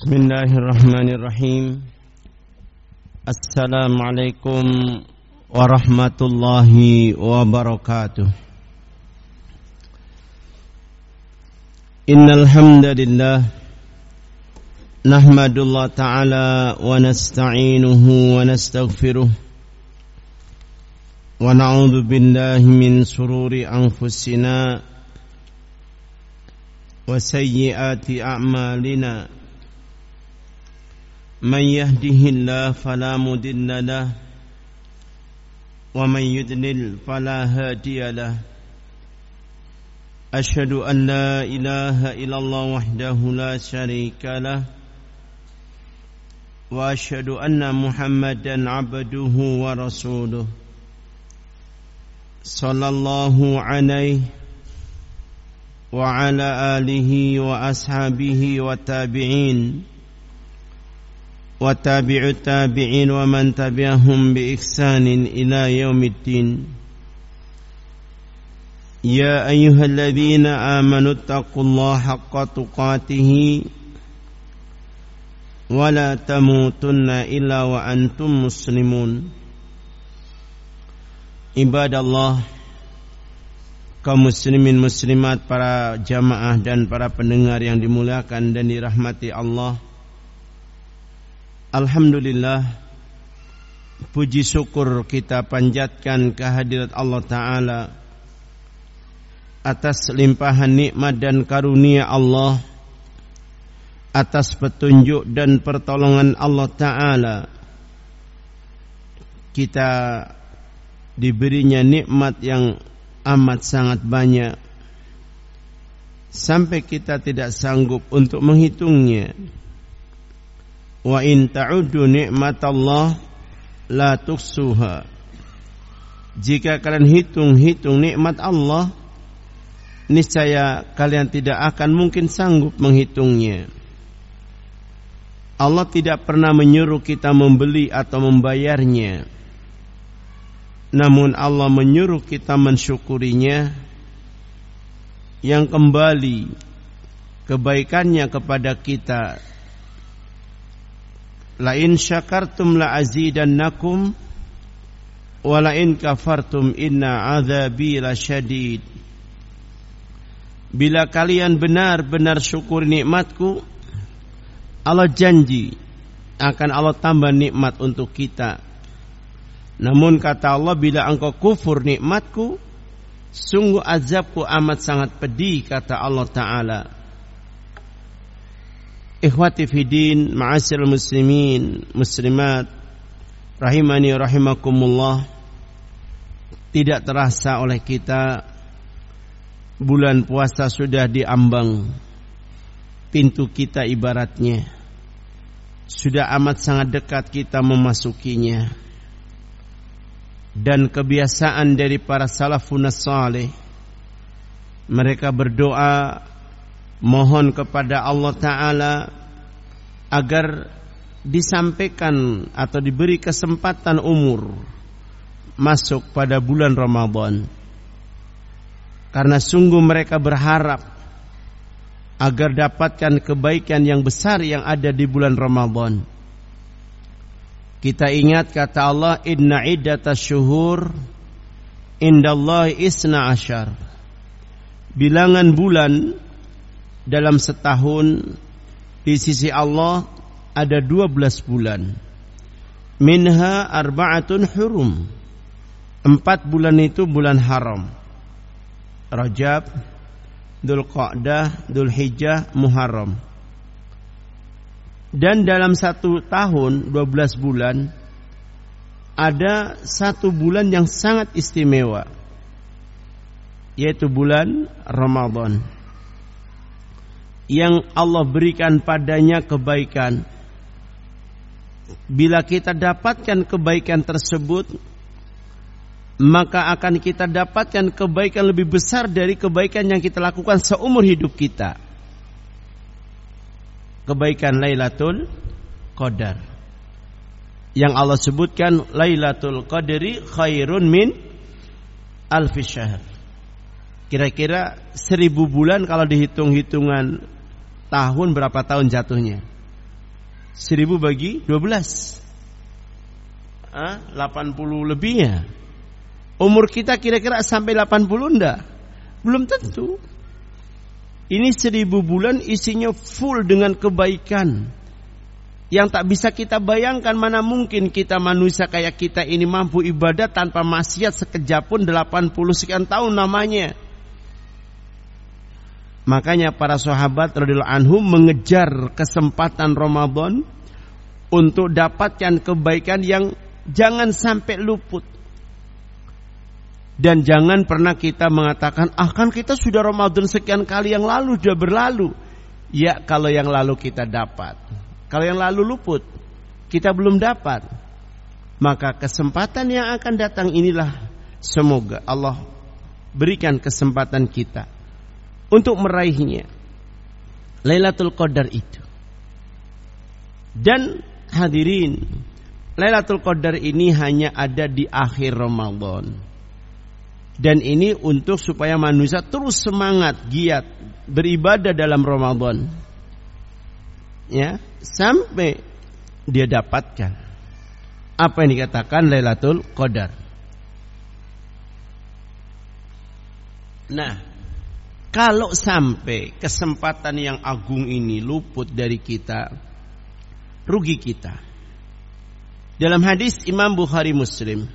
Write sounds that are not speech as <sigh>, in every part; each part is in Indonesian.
بسم الله الرحمن الرحيم السلام عليكم ورحمة الله وبركاته إن الحمد لله نحمد الله تعالى ونستعينه ونستغفره ونعوذ بالله من سرور أنفسنا وسيئات أعمالنا من يهده الله فلا مضل له ومن يضلل فلا هادي له. أشهد أن لا إله إلا الله وحده لا شريك له وأشهد أن محمدا عبده ورسوله صلى الله عليه وعلى آله وأصحابه والتابعين. وتابع التابعين ومن تبعهم بإحسان إلى يوم الدين يا أيها الذين آمنوا اتقوا الله حق تقاته ولا تموتن إلا وأنتم مسلمون عباد الله kaum muslimin muslimat para jamaah dan para pendengar yang dimuliakan dan dirahmati Allah Alhamdulillah Puji syukur kita panjatkan kehadirat Allah Ta'ala Atas limpahan nikmat dan karunia Allah Atas petunjuk dan pertolongan Allah Ta'ala. Kita diberinya nikmat yang amat sangat banyak. Sampai kita tidak sanggup untuk menghitungnya Wa in ta'uddu ni'matallah la tuksuha. Jika kalian hitung-hitung nikmat Allah, niscaya kalian tidak akan mungkin sanggup menghitungnya. Allah tidak pernah menyuruh kita membeli atau membayarnya. Namun Allah menyuruh kita mensyukurinya yang kembali kebaikannya kepada kita La in syakartum la azidannakum wa la in kafartum inna azabi lasyadid. Bila kalian benar-benar syukur nikmatku, Allah janji akan Allah tambah nikmat untuk kita. Namun kata Allah bila engkau kufur nikmatku, sungguh azabku amat sangat pedih kata Allah Ta'ala. Ikhwati fidin, ma'asyil muslimin, muslimat, rahimani rahimakumullah. Tidak terasa oleh kita bulan puasa sudah diambang pintu kita ibaratnya. Sudah amat sangat dekat kita memasukinya. Dan kebiasaan dari para salafun saleh mereka berdoa mohon kepada Allah Ta'ala agar disampaikan atau diberi kesempatan umur masuk pada bulan Ramadan. Karena sungguh mereka berharap agar dapatkan kebaikan yang besar yang ada di bulan Ramadan. Kita ingat kata Allah inna iddatas syuhur indallahi isna asyar. Bilangan bulan dalam setahun di sisi Allah ada 12 bulan. Minha arba'atun hurum. Empat bulan itu bulan haram. Rajab, Dhul Qa'dah, Dhul Hijjah, Muharram. Dan dalam satu tahun, 12 bulan, ada satu bulan yang sangat istimewa. Yaitu bulan Ramadan yang Allah berikan padanya kebaikan. Bila kita dapatkan kebaikan tersebut, maka akan kita dapatkan kebaikan lebih besar dari kebaikan yang kita lakukan seumur hidup kita. Kebaikan Lailatul Qadar. Yang Allah sebutkan Lailatul Qadri khairun min alfi. Kira-kira seribu bulan kalau dihitung-hitungan tahun berapa tahun jatuhnya? Seribu bagi dua belas. Ah, 80 lebih ya. Umur kita kira-kira sampai 80 enggak? Belum tentu. Ini seribu bulan isinya full dengan kebaikan. Yang tak bisa kita bayangkan mana mungkin kita manusia kayak kita ini mampu ibadah tanpa maksiat sekejap pun 80 sekian tahun namanya. Makanya para sahabat radhiyallahu anhum mengejar kesempatan Ramadan untuk dapatkan kebaikan yang jangan sampai luput. Dan jangan pernah kita mengatakan, ah kan kita sudah Ramadan sekian kali yang lalu, sudah berlalu. Ya kalau yang lalu kita dapat. Kalau yang lalu luput, kita belum dapat. Maka kesempatan yang akan datang inilah semoga Allah berikan kesempatan kita untuk meraihnya. Lailatul Qadar itu. Dan hadirin, Lailatul Qadar ini hanya ada di akhir Ramadan dan ini untuk supaya manusia terus semangat, giat beribadah dalam Ramadan. Ya, sampai dia dapatkan apa yang dikatakan Lailatul Qadar. Nah, kalau sampai kesempatan yang agung ini luput dari kita, rugi kita. Dalam hadis Imam Bukhari Muslim,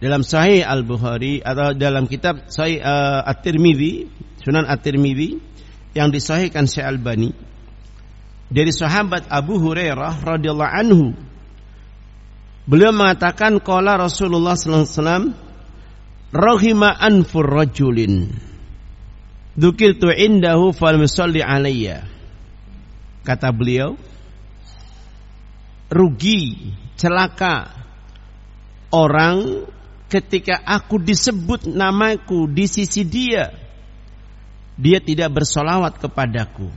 dalam Sahih Al Bukhari atau dalam kitab Sahih uh, At-Tirmidzi, Sunan At-Tirmidzi yang disahihkan Syekh Albani dari sahabat Abu Hurairah radhiyallahu anhu beliau mengatakan qala Rasulullah sallallahu alaihi wasallam rahima anfur rajulin dzukirtu indahu fal musalli alayya kata beliau rugi celaka orang ketika aku disebut namaku di sisi dia, dia tidak bersolawat kepadaku.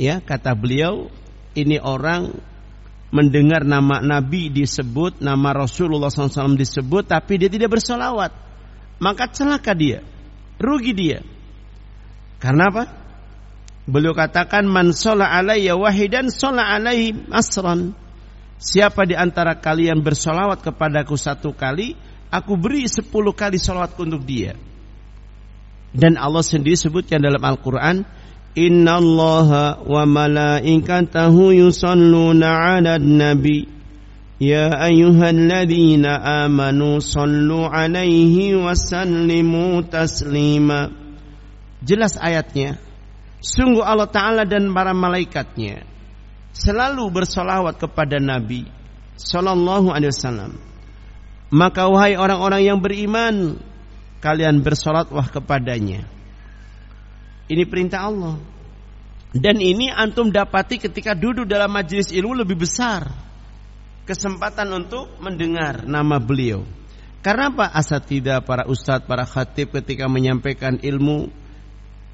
Ya, kata beliau, ini orang mendengar nama Nabi disebut, nama Rasulullah SAW disebut, tapi dia tidak bersolawat. Maka celaka dia, rugi dia. Karena apa? Beliau katakan man shola alaiya wahidan shola alaihi asran. Siapa di antara kalian bersolawat kepadaku satu kali, aku beri sepuluh kali solawat untuk dia. Dan Allah sendiri sebutkan dalam Al-Quran, Inna Allah wa malaikatahu yusalluna ala nabi. Ya ayyuhalladzina amanu sallu alaihi wa sallimu taslima. Jelas ayatnya. Sungguh Allah Ta'ala dan para malaikatnya selalu bersolawat kepada Nabi Sallallahu Alaihi Wasallam. Maka wahai orang-orang yang beriman, kalian bersolatlah kepadanya. Ini perintah Allah. Dan ini antum dapati ketika duduk dalam majelis ilmu lebih besar kesempatan untuk mendengar nama beliau. Karena apa? Asatidah para ustadz, para khatib ketika menyampaikan ilmu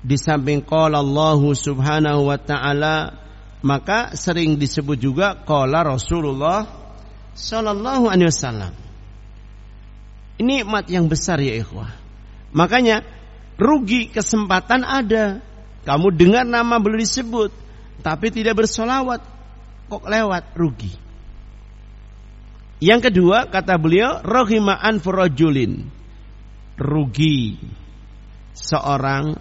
di samping qala Allah Subhanahu wa taala maka sering disebut juga qala Rasulullah sallallahu alaihi wasallam. Ini nikmat yang besar ya ikhwah. Makanya rugi kesempatan ada. Kamu dengar nama beliau disebut tapi tidak bersolawat kok lewat rugi. Yang kedua kata beliau rohimaan furajulin rugi seorang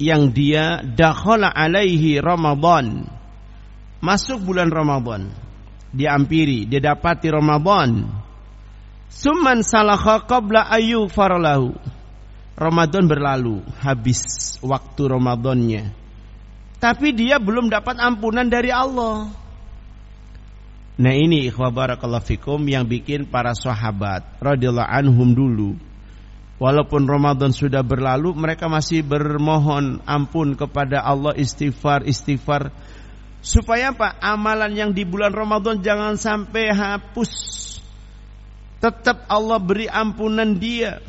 yang dia dakhala alaihi Ramadan. Masuk bulan Ramadan. Diampiri, dia dapati Ramadan. Summan salakha qabla ayu farlahu. Ramadan berlalu, habis waktu Ramadannya. Tapi dia belum dapat ampunan dari Allah. Nah ini ikhwah barakallahu fikum yang bikin para sahabat radhiyallahu anhum dulu Walaupun Ramadan sudah berlalu, mereka masih bermohon ampun kepada Allah istighfar, istighfar. Supaya apa? Amalan yang di bulan Ramadan jangan sampai hapus. Tetap Allah beri ampunan dia.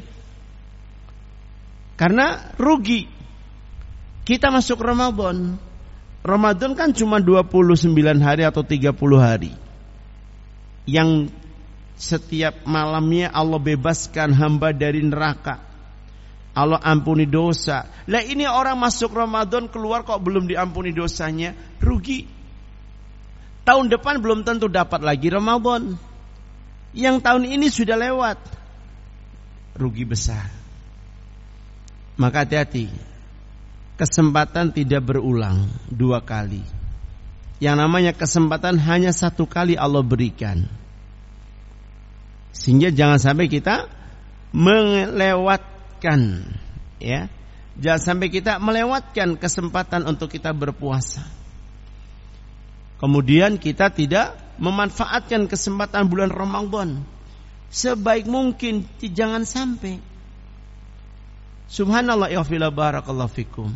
Karena rugi. Kita masuk Ramadan. Ramadan kan cuma 29 hari atau 30 hari. Yang setiap malamnya Allah bebaskan hamba dari neraka. Allah ampuni dosa. Lah ini orang masuk Ramadan keluar kok belum diampuni dosanya, rugi. Tahun depan belum tentu dapat lagi Ramadan. Yang tahun ini sudah lewat. Rugi besar. Maka hati-hati. Kesempatan tidak berulang dua kali. Yang namanya kesempatan hanya satu kali Allah berikan. Sehingga jangan sampai kita melewatkan ya. Jangan sampai kita melewatkan kesempatan untuk kita berpuasa. Kemudian kita tidak memanfaatkan kesempatan bulan Ramadan sebaik mungkin jangan sampai. Subhanallah ya barakallahu fikum.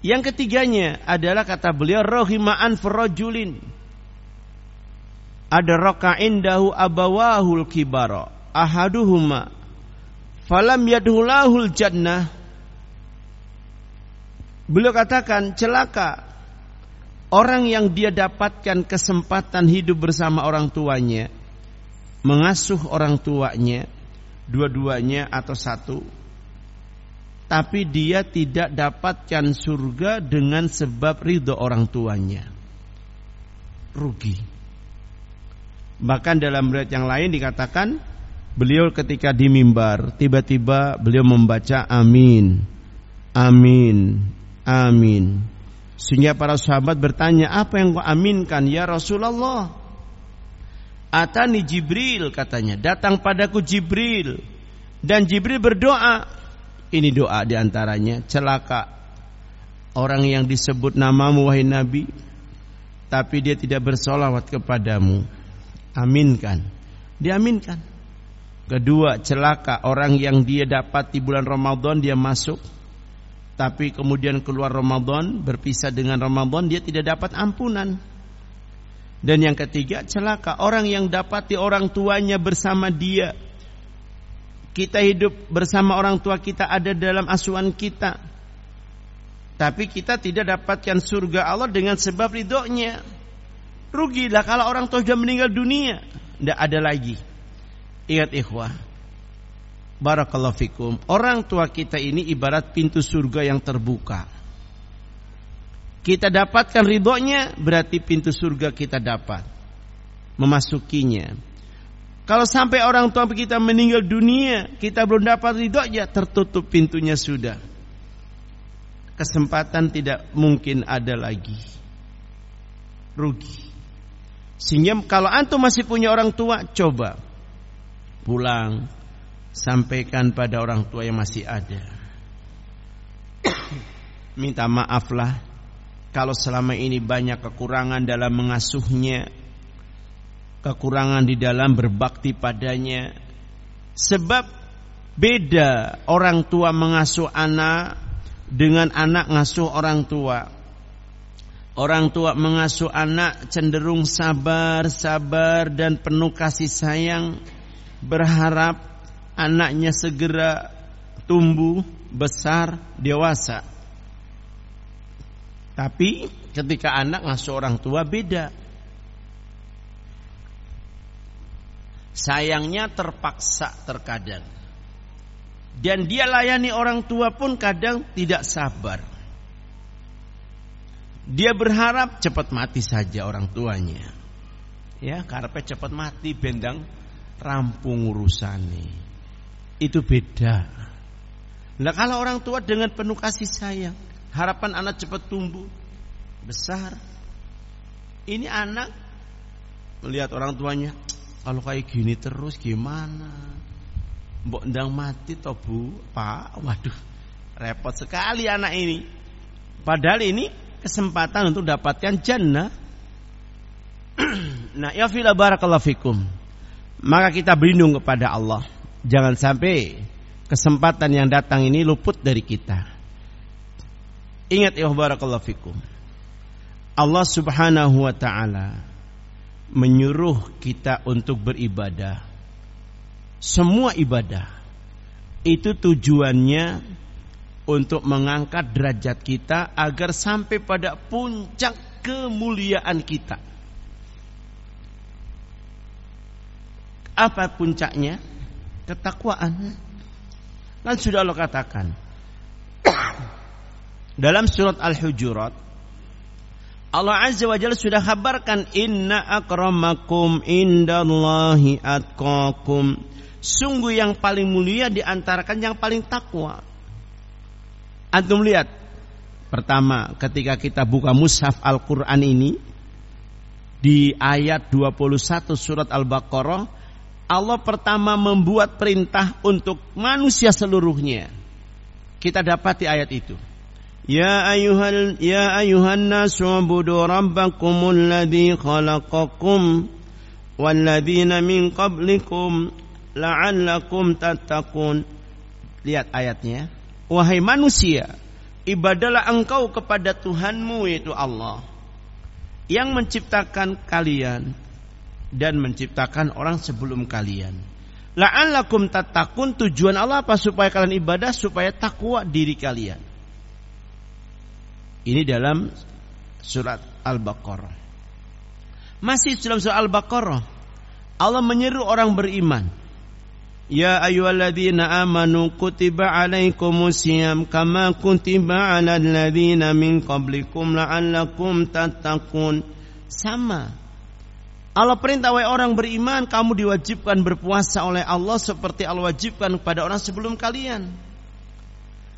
Yang ketiganya adalah kata beliau rohimaan farajulin. Ada roka indahu abawahul kibara ahaduhuma falam yadhulahul jannah. Beliau katakan celaka Orang yang dia dapatkan kesempatan hidup bersama orang tuanya, mengasuh orang tuanya, dua-duanya atau satu, tapi dia tidak dapatkan surga dengan sebab ridho orang tuanya. Rugi. Bahkan dalam riwayat yang lain dikatakan beliau ketika di mimbar tiba-tiba beliau membaca amin. Amin. Amin. Sehingga para sahabat bertanya, apa yang kau aminkan ya Rasulullah? Atani Jibril katanya, datang padaku Jibril. Dan Jibril berdoa. Ini doa di antaranya, celaka. Orang yang disebut namamu wahai Nabi. Tapi dia tidak bersolawat kepadamu. Aminkan. Diaminkan. Kedua, celaka orang yang dia dapat di bulan Ramadan dia masuk tapi kemudian keluar Ramadan, berpisah dengan Ramadan, dia tidak dapat ampunan. Dan yang ketiga, celaka orang yang dapati orang tuanya bersama dia. Kita hidup bersama orang tua kita ada dalam asuhan kita. Tapi kita tidak dapatkan surga Allah dengan sebab ridhonya. Rugilah kalau orang tua sudah meninggal dunia. Tidak ada lagi. Ingat ikhwah Barakallahu fikum. Orang tua kita ini ibarat pintu surga yang terbuka. Kita dapatkan ridhonya berarti pintu surga kita dapat. Memasukinya. Kalau sampai orang tua kita meninggal dunia, kita belum dapat ridhonya, tertutup pintunya sudah. Kesempatan tidak mungkin ada lagi. Rugi. Sehingga kalau antum masih punya orang tua, coba pulang sampaikan pada orang tua yang masih ada. Minta maaflah kalau selama ini banyak kekurangan dalam mengasuhnya, kekurangan di dalam berbakti padanya. Sebab beda orang tua mengasuh anak dengan anak ngasuh orang tua. Orang tua mengasuh anak cenderung sabar, sabar dan penuh kasih sayang, berharap anaknya segera tumbuh besar dewasa. Tapi ketika anak ngasuh orang tua beda. Sayangnya terpaksa terkadang. Dan dia layani orang tua pun kadang tidak sabar. Dia berharap cepat mati saja orang tuanya. Ya, karena cepat mati bendang rampung urusannya itu beda. Nah kalau orang tua dengan penuh kasih sayang, harapan anak cepat tumbuh besar. Ini anak melihat orang tuanya, kalau kayak gini terus gimana? Mbok ndang mati toh bu, pak, waduh, repot sekali anak ini. Padahal ini kesempatan untuk dapatkan jannah. <clears throat> nah, ya fila barakallahu fikum. Maka kita berlindung kepada Allah Jangan sampai kesempatan yang datang ini luput dari kita. Ingat ya barakallahu fikum. Allah Subhanahu wa taala menyuruh kita untuk beribadah. Semua ibadah itu tujuannya untuk mengangkat derajat kita agar sampai pada puncak kemuliaan kita. Apa puncaknya? ketakwaan. Kan sudah Allah katakan. <coughs> Dalam surat Al-Hujurat Allah Azza wa Jalla sudah kabarkan inna akramakum indallahi atqakum. Sungguh yang paling mulia di antara kan yang paling takwa. Antum lihat pertama ketika kita buka mushaf Al-Qur'an ini di ayat 21 surat Al-Baqarah Allah pertama membuat perintah untuk manusia seluruhnya. Kita dapati ayat itu. يا أيها يا أيها الناس اعبدوا ربكم الذي خلقكم والذين من قبلكم لعلكم تتقون Lihat ayatnya. Wahai manusia, ibadalah engkau kepada Tuhanmu yaitu Allah yang menciptakan kalian dan menciptakan orang sebelum kalian. La'allakum tattaqun tujuan Allah apa supaya kalian ibadah supaya takwa diri kalian. Ini dalam surat Al-Baqarah. Masih dalam surat Al-Baqarah Allah menyeru orang beriman. Ya ayyuhalladzina amanu kutiba alaikumusiyam kama kutiba alal ladzina min qablikum la'allakum tattaqun. Sama. Allah perintah wahai orang beriman kamu diwajibkan berpuasa oleh Allah seperti Allah wajibkan kepada orang sebelum kalian.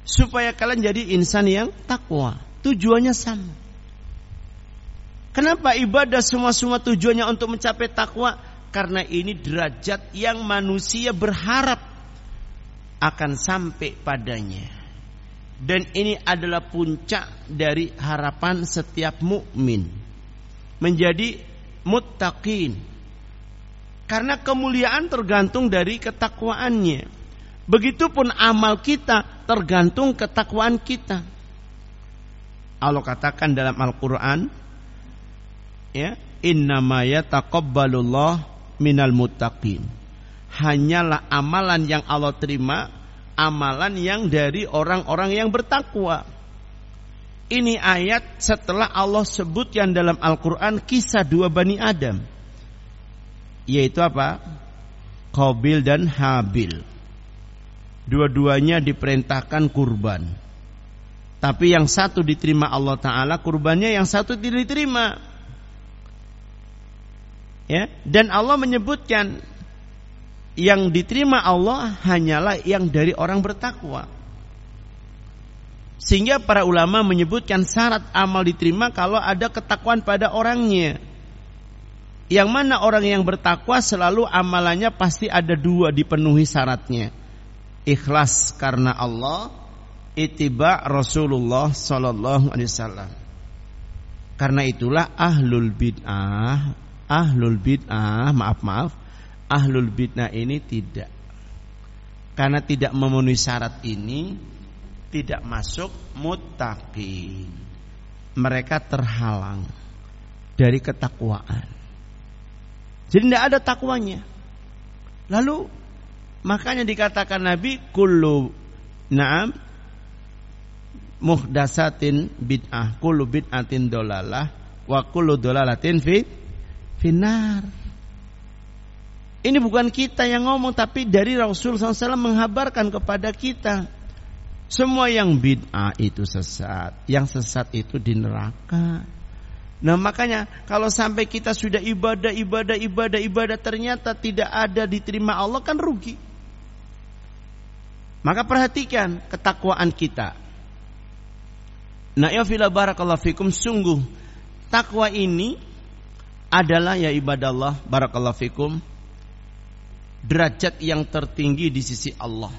Supaya kalian jadi insan yang takwa. Tujuannya sama. Kenapa ibadah semua-semua tujuannya untuk mencapai takwa? Karena ini derajat yang manusia berharap akan sampai padanya. Dan ini adalah puncak dari harapan setiap mukmin menjadi muttaqin. Karena kemuliaan tergantung dari ketakwaannya. Begitupun amal kita tergantung ketakwaan kita. Allah katakan dalam Al-Qur'an ya, innama yataqabbalullah minal muttaqin. Hanyalah amalan yang Allah terima amalan yang dari orang-orang yang bertakwa. Ini ayat setelah Allah sebut yang dalam Al-Quran kisah dua Bani Adam. Yaitu apa? Qabil dan Habil. Dua-duanya diperintahkan kurban. Tapi yang satu diterima Allah Ta'ala kurbannya yang satu tidak diterima. Ya, dan Allah menyebutkan yang diterima Allah hanyalah yang dari orang bertakwa. Sehingga para ulama menyebutkan syarat amal diterima kalau ada ketakwaan pada orangnya. Yang mana orang yang bertakwa selalu amalannya pasti ada dua dipenuhi syaratnya. Ikhlas karena Allah itiba Rasulullah sallallahu alaihi wasallam. Karena itulah ahlul bid'ah, ahlul bid'ah, maaf maaf, ahlul bid'ah ini tidak. Karena tidak memenuhi syarat ini tidak masuk muttaqin. Mereka terhalang dari ketakwaan. Jadi tidak ada takwanya. Lalu makanya dikatakan Nabi kullu na'am muhdasatin bid'ah kullu bid'atin dolalah wa kullu dolalatin fi finar ini bukan kita yang ngomong tapi dari Rasul SAW menghabarkan kepada kita semua yang bid'ah itu sesat yang sesat itu di neraka Nah makanya kalau sampai kita sudah ibadah, ibadah, ibadah, ibadah ternyata tidak ada diterima Allah kan rugi. Maka perhatikan ketakwaan kita. Nah, ya fila barakallahu fikum sungguh takwa ini adalah ya ibadah Allah barakallahu fikum derajat yang tertinggi di sisi Allah.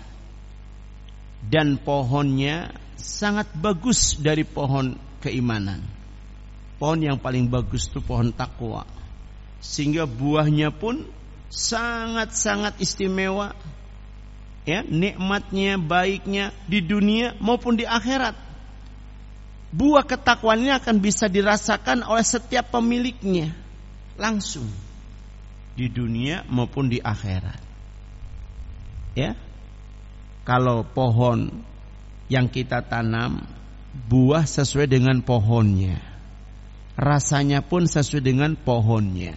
Dan pohonnya sangat bagus dari pohon keimanan. Pohon yang paling bagus itu pohon takwa. Sehingga buahnya pun sangat-sangat istimewa. Ya, nikmatnya, baiknya di dunia maupun di akhirat buah ketakwaan ini akan bisa dirasakan oleh setiap pemiliknya langsung di dunia maupun di akhirat. Ya. Kalau pohon yang kita tanam buah sesuai dengan pohonnya. Rasanya pun sesuai dengan pohonnya.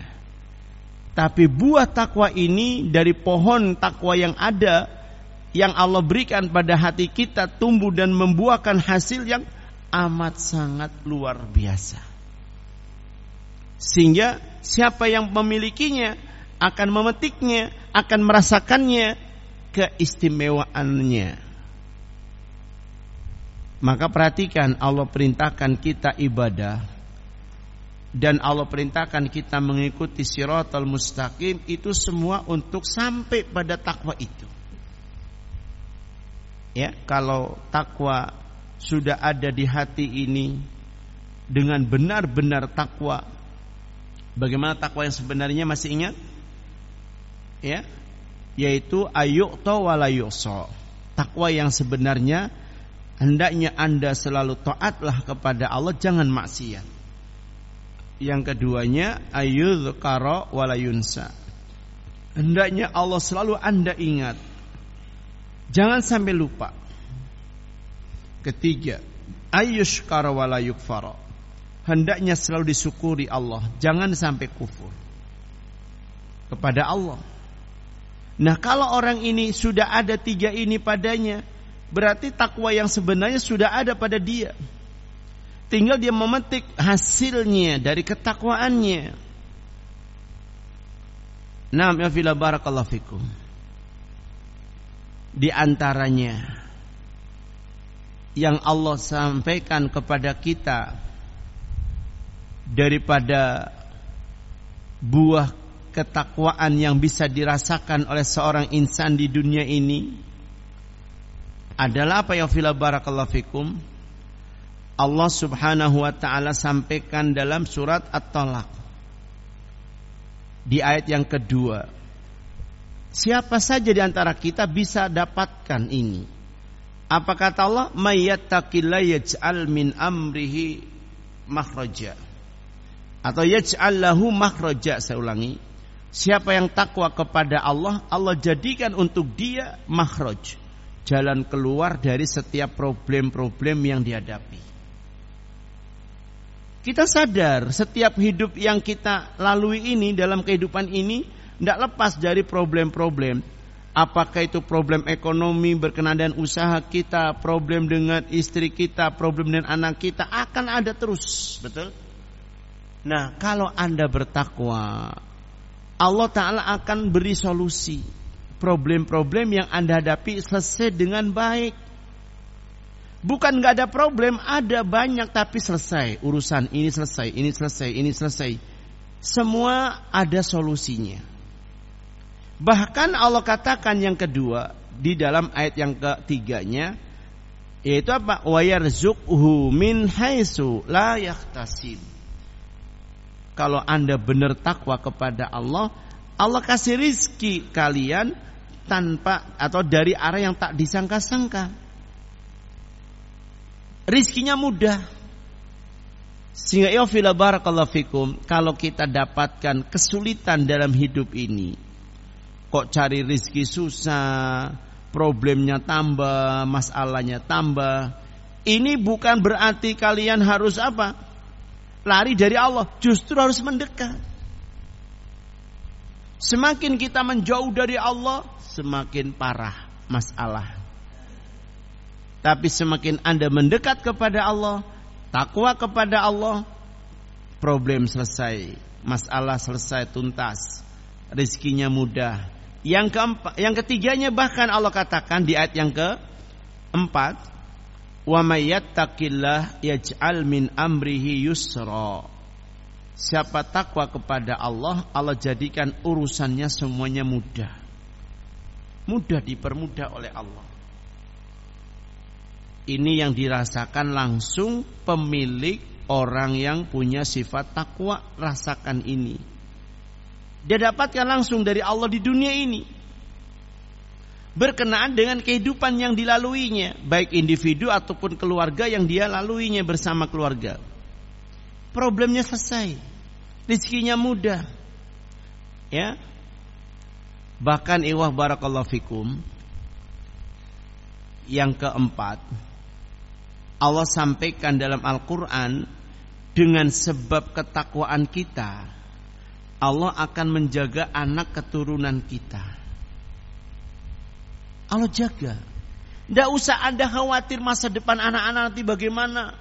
Tapi buah takwa ini dari pohon takwa yang ada yang Allah berikan pada hati kita tumbuh dan membuahkan hasil yang amat sangat luar biasa. Sehingga siapa yang memilikinya akan memetiknya, akan merasakannya keistimewaannya. Maka perhatikan Allah perintahkan kita ibadah dan Allah perintahkan kita mengikuti siratal mustaqim itu semua untuk sampai pada takwa itu. Ya, kalau takwa sudah ada di hati ini dengan benar-benar takwa. Bagaimana takwa yang sebenarnya masih ingat? Ya, yaitu ayuqta wala Takwa yang sebenarnya hendaknya Anda selalu taatlah kepada Allah, jangan maksiat. Yang keduanya ayyudhkara wala yunsa. Hendaknya Allah selalu Anda ingat. Jangan sampai lupa. Ketiga, ayyushkara wala yukfara. Hendaknya selalu disyukuri Allah, jangan sampai kufur kepada Allah. Nah kalau orang ini sudah ada tiga ini padanya Berarti takwa yang sebenarnya sudah ada pada dia Tinggal dia memetik hasilnya dari ketakwaannya Naam ya fila barakallahu fikum Di antaranya Yang Allah sampaikan kepada kita Daripada Buah ketakwaan yang bisa dirasakan oleh seorang insan di dunia ini adalah apa ya fila barakallahu fikum? Allah Subhanahu wa taala sampaikan dalam surat At-Talaq di ayat yang kedua. Siapa saja di antara kita bisa dapatkan ini Apa kata Allah mayyattaqilla yaj'al min amrihi makhraja atau yaj'al lahu makhraja saya ulangi Siapa yang takwa kepada Allah, Allah jadikan untuk dia makhraj, jalan keluar dari setiap problem-problem yang dihadapi. Kita sadar setiap hidup yang kita lalui ini dalam kehidupan ini tidak lepas dari problem-problem. Apakah itu problem ekonomi berkenaan dengan usaha kita, problem dengan istri kita, problem dengan anak kita akan ada terus, betul? Nah, kalau Anda bertakwa, Allah Ta'ala akan beri solusi Problem-problem yang Anda hadapi selesai dengan baik. Bukan nggak ada problem, ada banyak tapi selesai. Urusan ini selesai, ini selesai, ini selesai. Semua ada solusinya Bahkan Allah katakan yang kedua Di dalam ayat yang ketiganya Yaitu apa? Wa yarzuqhu min haitsu la yahtasib kalau Anda benar takwa kepada Allah, Allah kasih rizki kalian tanpa atau dari arah yang tak disangka-sangka. Rizkinya mudah. Sehingga ya fila fikum, kalau kita dapatkan kesulitan dalam hidup ini, kok cari rizki susah, problemnya tambah, masalahnya tambah. Ini bukan berarti kalian harus apa? lari dari Allah, justru harus mendekat. Semakin kita menjauh dari Allah, semakin parah masalah. Tapi semakin Anda mendekat kepada Allah, takwa kepada Allah, problem selesai, masalah selesai tuntas, rezekinya mudah. Yang keempat, yang ketiganya bahkan Allah katakan di ayat yang keempat, Wa may yattaqillah yaj'al min amrihi yusra. Siapa takwa kepada Allah, Allah jadikan urusannya semuanya mudah. Mudah dipermudah oleh Allah. Ini yang dirasakan langsung pemilik orang yang punya sifat takwa rasakan ini. Dia dapatkan langsung dari Allah di dunia ini berkenaan dengan kehidupan yang dilaluinya, baik individu ataupun keluarga yang dia laluinya bersama keluarga. Problemnya selesai, rezekinya mudah. Ya. Bahkan iwah barakallahu fikum yang keempat Allah sampaikan dalam Al-Qur'an dengan sebab ketakwaan kita Allah akan menjaga anak keturunan kita Allah jaga. Tidak usah Anda khawatir masa depan anak-anak nanti bagaimana.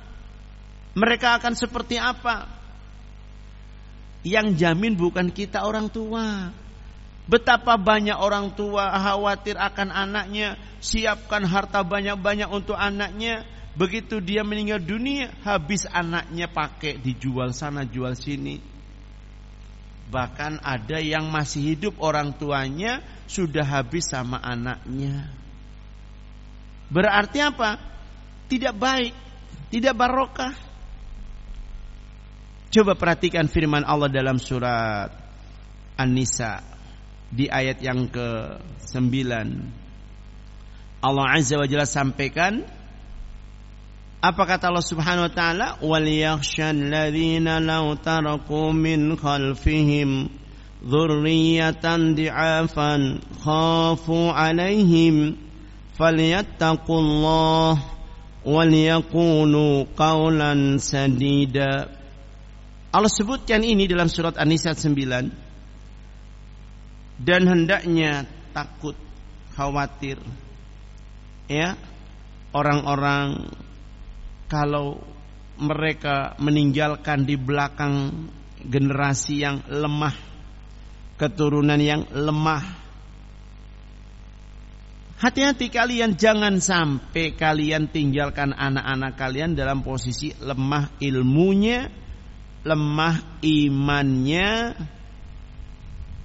Mereka akan seperti apa. Yang jamin bukan kita orang tua. Betapa banyak orang tua khawatir akan anaknya, siapkan harta banyak-banyak untuk anaknya. Begitu dia meninggal dunia, habis anaknya pakai dijual sana jual sini. Bahkan ada yang masih hidup orang tuanya sudah habis sama anaknya. Berarti apa? Tidak baik, tidak barokah. Coba perhatikan firman Allah dalam surat An-Nisa di ayat yang ke-9. Allah Azza wa Jalla sampaikan apa kata Allah Subhanahu wa taala? "Wal yakhshan ladzina law taraku min khalfihim dzurriyyatan di'afan khafu 'alaihim falyattaqullah wal yaqulu qawlan sadida." Allah sebutkan ini dalam surat An-Nisa 9 dan hendaknya takut khawatir ya orang-orang kalau mereka meninggalkan di belakang generasi yang lemah, keturunan yang lemah. Hati-hati kalian jangan sampai kalian tinggalkan anak-anak kalian dalam posisi lemah ilmunya, lemah imannya.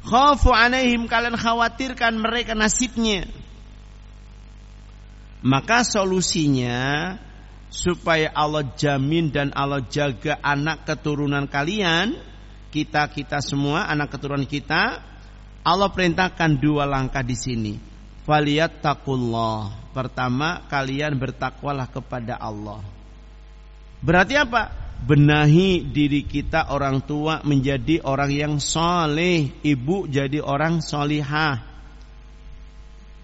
Khafu alaihim kalian khawatirkan mereka nasibnya. Maka solusinya supaya Allah jamin dan Allah jaga anak keturunan kalian, kita-kita semua anak keturunan kita, Allah perintahkan dua langkah di sini. Faliyat takullah. Pertama, kalian bertakwalah kepada Allah. Berarti apa? Benahi diri kita orang tua menjadi orang yang soleh, ibu jadi orang solihah.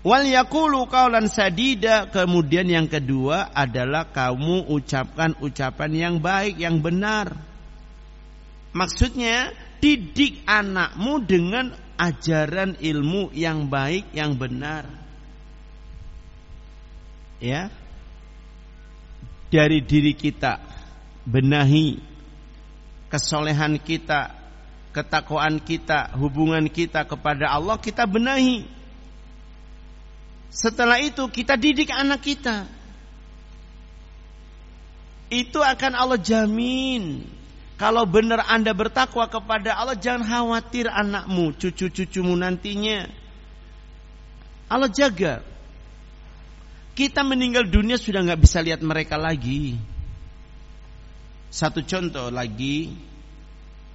Wal yakulu kaulan sadida. Kemudian yang kedua adalah kamu ucapkan ucapan yang baik, yang benar. Maksudnya didik anakmu dengan ajaran ilmu yang baik, yang benar. Ya. Dari diri kita benahi kesolehan kita, ketakwaan kita, hubungan kita kepada Allah kita benahi setelah itu kita didik anak kita. Itu akan Allah jamin. Kalau benar Anda bertakwa kepada Allah, jangan khawatir anakmu, cucu-cucumu nantinya. Allah jaga. Kita meninggal dunia sudah nggak bisa lihat mereka lagi. Satu contoh lagi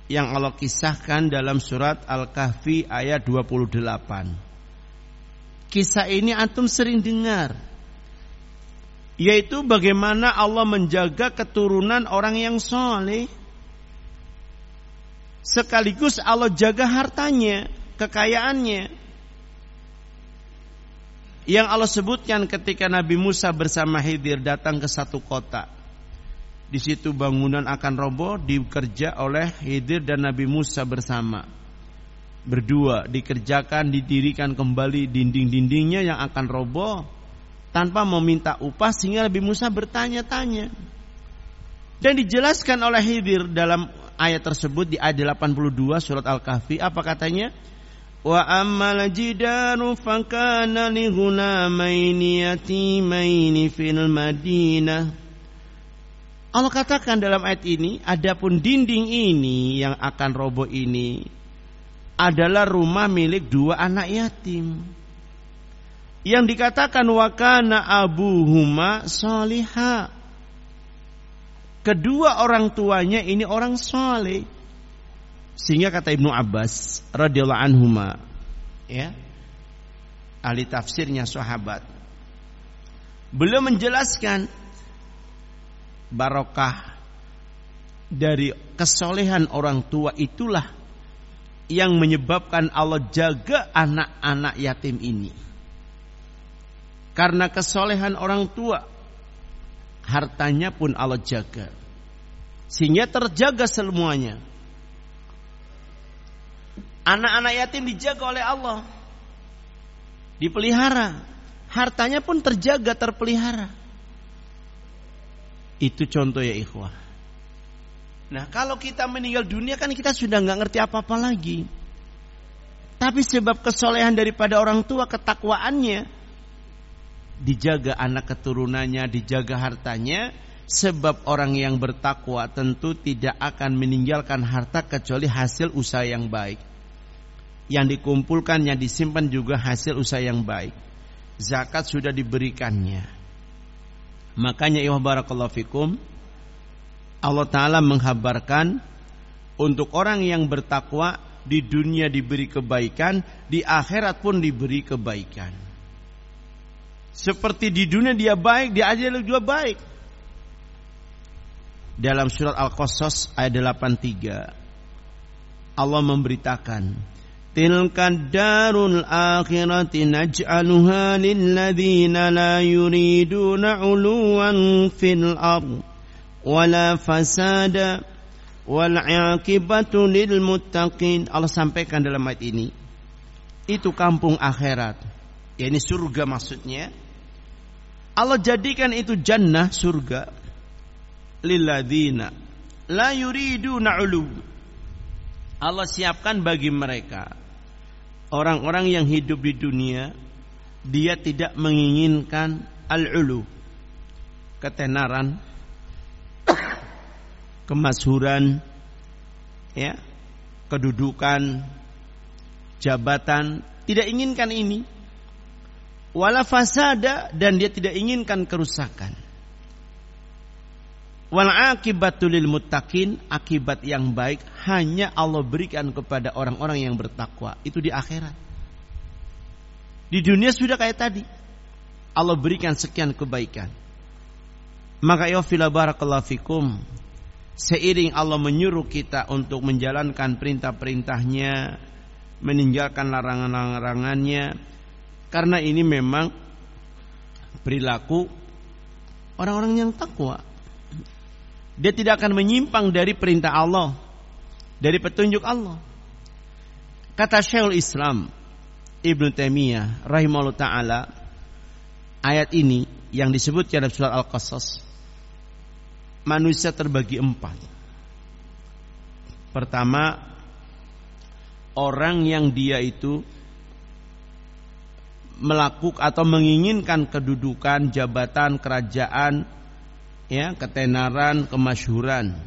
yang Allah kisahkan dalam surat Al-Kahfi ayat 28. Kisah ini antum sering dengar. Yaitu bagaimana Allah menjaga keturunan orang yang soleh. Sekaligus Allah jaga hartanya, kekayaannya. Yang Allah sebutkan ketika Nabi Musa bersama Khidir datang ke satu kota. Di situ bangunan akan roboh dikerja oleh Khidir dan Nabi Musa bersama berdua dikerjakan didirikan kembali dinding-dindingnya yang akan roboh tanpa meminta upah sehingga Nabi Musa bertanya-tanya. Dan dijelaskan oleh Hidir dalam ayat tersebut di ayat 82 surat Al-Kahfi. Apa katanya? Wa ammal jidaru fakana li ghulamaini yatimaini fil madinah. Allah katakan dalam ayat ini adapun dinding ini yang akan roboh ini adalah rumah milik dua anak yatim. Yang dikatakan wakana abu huma soliha. Kedua orang tuanya ini orang soleh. Sehingga kata Ibnu Abbas radhiyallahu anhuma ya ahli tafsirnya sahabat beliau menjelaskan barokah dari kesolehan orang tua itulah yang menyebabkan Allah jaga anak-anak yatim ini. Karena kesolehan orang tua, hartanya pun Allah jaga. Sehingga terjaga semuanya. Anak-anak yatim dijaga oleh Allah. Dipelihara. hartanya pun terjaga, terpelihara. Itu contoh ya ikhwah. Nah kalau kita meninggal dunia kan kita sudah nggak ngerti apa-apa lagi. Tapi sebab kesolehan daripada orang tua ketakwaannya dijaga anak keturunannya, dijaga hartanya. Sebab orang yang bertakwa tentu tidak akan meninggalkan harta kecuali hasil usaha yang baik. Yang dikumpulkan, yang disimpan juga hasil usaha yang baik. Zakat sudah diberikannya. Makanya ya barakallahu fikum Allah taala menghabarkan untuk orang yang bertakwa di dunia diberi kebaikan, di akhirat pun diberi kebaikan. Seperti di dunia dia baik, di akhirat juga baik. Dalam surat Al-Qasas ayat 83 Allah memberitakan Tilka darul akhirati naj'aluha la yuriduna 'uluwan fil ard wala fasada wal 'aqibatu lil muttaqin. Allah sampaikan dalam ayat ini itu kampung akhirat. Ya ini surga maksudnya. Allah jadikan itu jannah surga lilladzina la yuriduna 'ulu. Allah siapkan bagi mereka orang-orang yang hidup di dunia dia tidak menginginkan al-ulu ketenaran kemasyhuran ya kedudukan jabatan tidak inginkan ini wala fasada dan dia tidak inginkan kerusakan Wal akibatul muttaqin, akibat yang baik hanya Allah berikan kepada orang-orang yang bertakwa. Itu di akhirat. Di dunia sudah kayak tadi. Allah berikan sekian kebaikan. Maka ya fila fikum. Seiring Allah menyuruh kita untuk menjalankan perintah-perintahnya, meninggalkan larangan-larangannya, karena ini memang perilaku orang-orang yang takwa. Dia tidak akan menyimpang dari perintah Allah, dari petunjuk Allah. Kata Syekhul Islam Ibnu Taimiyah rahimahullah taala ayat ini yang disebut dalam surat Al-Qasas manusia terbagi empat. Pertama, orang yang dia itu melakukan atau menginginkan kedudukan, jabatan, kerajaan, ya ketenaran, kemasyhuran.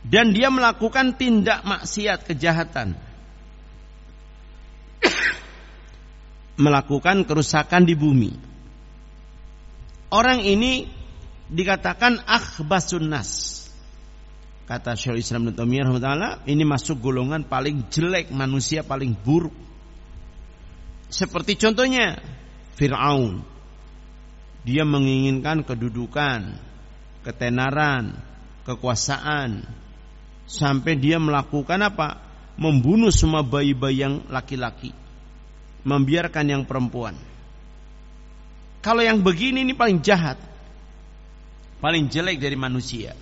Dan dia melakukan tindak maksiat kejahatan. <coughs> melakukan kerusakan di bumi. Orang ini dikatakan akhbasun nas. Kata Syaikhul Islam Ibnu Taimiyah ini masuk golongan paling jelek manusia paling buruk. Seperti contohnya Firaun dia menginginkan kedudukan, ketenaran, kekuasaan sampai dia melakukan apa? Membunuh semua bayi-bayi yang laki-laki. Membiarkan yang perempuan. Kalau yang begini ini paling jahat. Paling jelek dari manusia.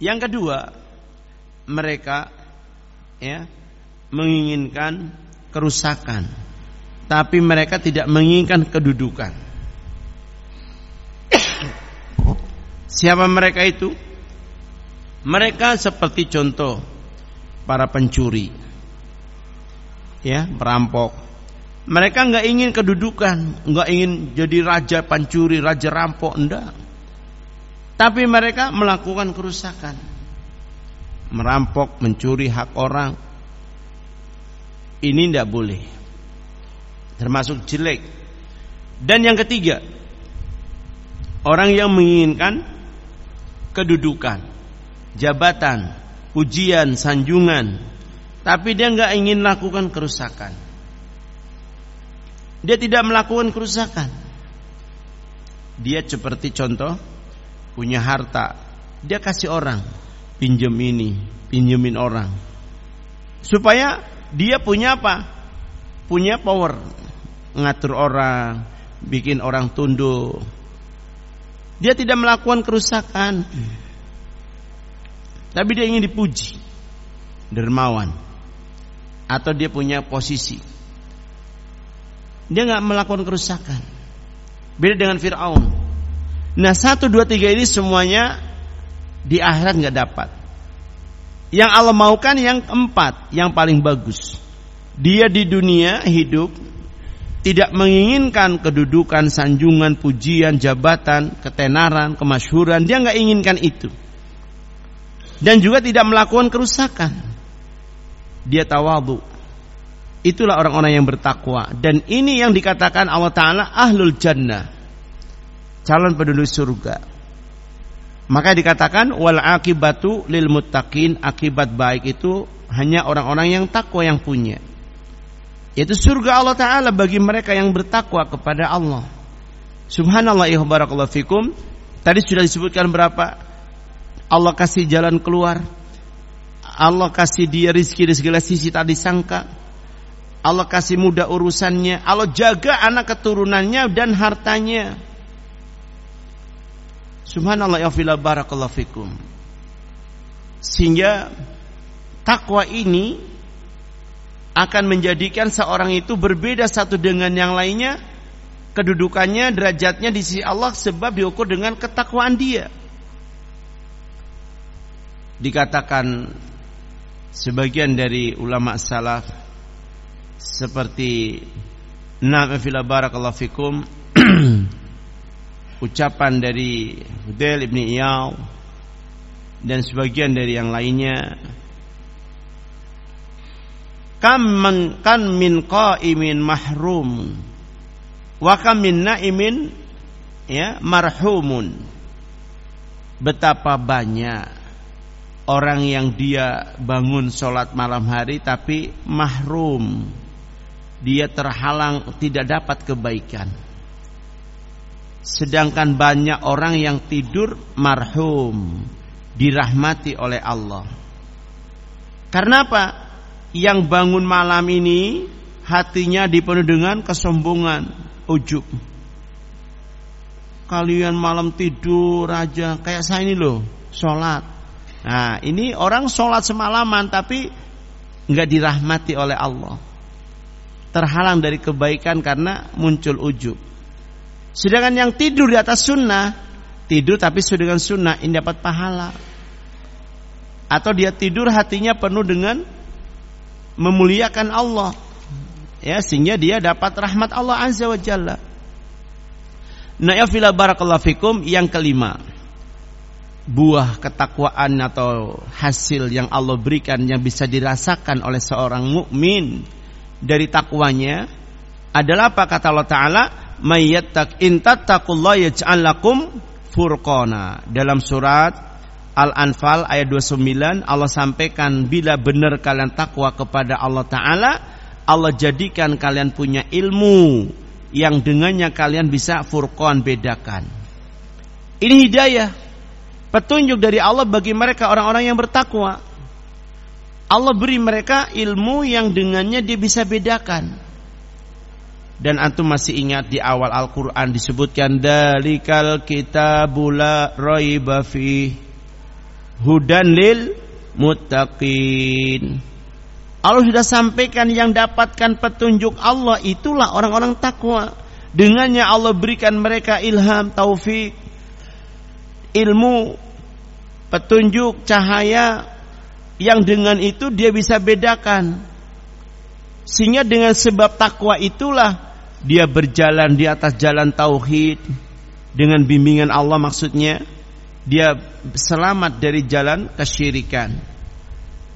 Yang kedua, mereka ya menginginkan kerusakan tapi mereka tidak menginginkan kedudukan. <coughs> Siapa mereka itu? Mereka seperti contoh para pencuri, ya, perampok. Mereka nggak ingin kedudukan, nggak ingin jadi raja pencuri, raja rampok, enggak. Tapi mereka melakukan kerusakan, merampok, mencuri hak orang. Ini tidak boleh, termasuk jelek. Dan yang ketiga, orang yang menginginkan kedudukan, jabatan, pujian, sanjungan, tapi dia nggak ingin melakukan kerusakan. Dia tidak melakukan kerusakan. Dia seperti contoh punya harta, dia kasih orang, pinjem ini, pinjemin orang. Supaya dia punya apa? Punya power ngatur orang, bikin orang tunduk, dia tidak melakukan kerusakan. Tapi dia ingin dipuji. Dermawan. Atau dia punya posisi. Dia nggak melakukan kerusakan. Beda dengan Fir'aun. Nah satu dua tiga ini semuanya di akhirat nggak dapat. Yang Allah maukan yang keempat, yang paling bagus. Dia di dunia hidup tidak menginginkan kedudukan, sanjungan, pujian, jabatan, ketenaran, kemasyhuran. Dia nggak inginkan itu. Dan juga tidak melakukan kerusakan. Dia tawadu. Itulah orang-orang yang bertakwa. Dan ini yang dikatakan Allah Ta'ala ahlul jannah. Calon penduduk surga. Maka dikatakan wal akibatu lil muttaqin, akibat baik itu hanya orang-orang yang takwa yang punya. Yaitu surga Allah taala bagi mereka yang bertakwa kepada Allah. Subhanallah ya fikum. Tadi sudah disebutkan berapa? Allah kasih jalan keluar. Allah kasih dia rizki di segala sisi tak disangka. Allah kasih mudah urusannya. Allah jaga anak keturunannya dan hartanya. Subhanallah ya barakallahu fikum. Sehingga takwa ini akan menjadikan seorang itu berbeda satu dengan yang lainnya kedudukannya derajatnya di sisi Allah sebab diukur dengan ketakwaan dia dikatakan sebagian dari ulama salaf seperti Na'am fila barakallahu fikum <clears throat> ucapan dari Hudail ibn Iyaw dan sebagian dari yang lainnya. Kam man kan min qaimin mahrum wa kam min naimin ya marhumun. Betapa banyak orang yang dia bangun sholat malam hari tapi mahrum. Dia terhalang tidak dapat kebaikan Sedangkan banyak orang yang tidur marhum dirahmati oleh Allah. Karena apa? Yang bangun malam ini hatinya dipenuhi dengan kesombongan, ujub. Kalian malam tidur aja kayak saya ini loh, sholat. Nah ini orang sholat semalaman tapi nggak dirahmati oleh Allah. Terhalang dari kebaikan karena muncul ujub. Sedangkan yang tidur di atas sunnah, tidur tapi sudah dengan sunnah, ini dapat pahala. Atau dia tidur hatinya penuh dengan memuliakan Allah. Ya, sehingga dia dapat rahmat Allah Azza wa Jalla. Nah, barakallahu fikum yang kelima. Buah ketakwaan atau hasil yang Allah berikan yang bisa dirasakan oleh seorang mukmin dari takwanya adalah apa kata Allah Taala mayyattaq in tattaqullaha yaj'al lakum furqana. Dalam surat Al-Anfal ayat 29 Allah sampaikan bila benar kalian takwa kepada Allah taala, Allah jadikan kalian punya ilmu yang dengannya kalian bisa furqan bedakan. Ini hidayah, petunjuk dari Allah bagi mereka orang-orang yang bertakwa. Allah beri mereka ilmu yang dengannya dia bisa bedakan. Dan antum masih ingat di awal Al-Quran disebutkan Dalikal kitabula raiba fi Hudan lil muttaqin Allah sudah sampaikan yang dapatkan petunjuk Allah itulah orang-orang takwa. Dengannya Allah berikan mereka ilham, taufik, ilmu, petunjuk, cahaya yang dengan itu dia bisa bedakan. Sehingga dengan sebab takwa itulah dia berjalan di atas jalan tauhid dengan bimbingan Allah maksudnya. Dia selamat dari jalan kesyirikan.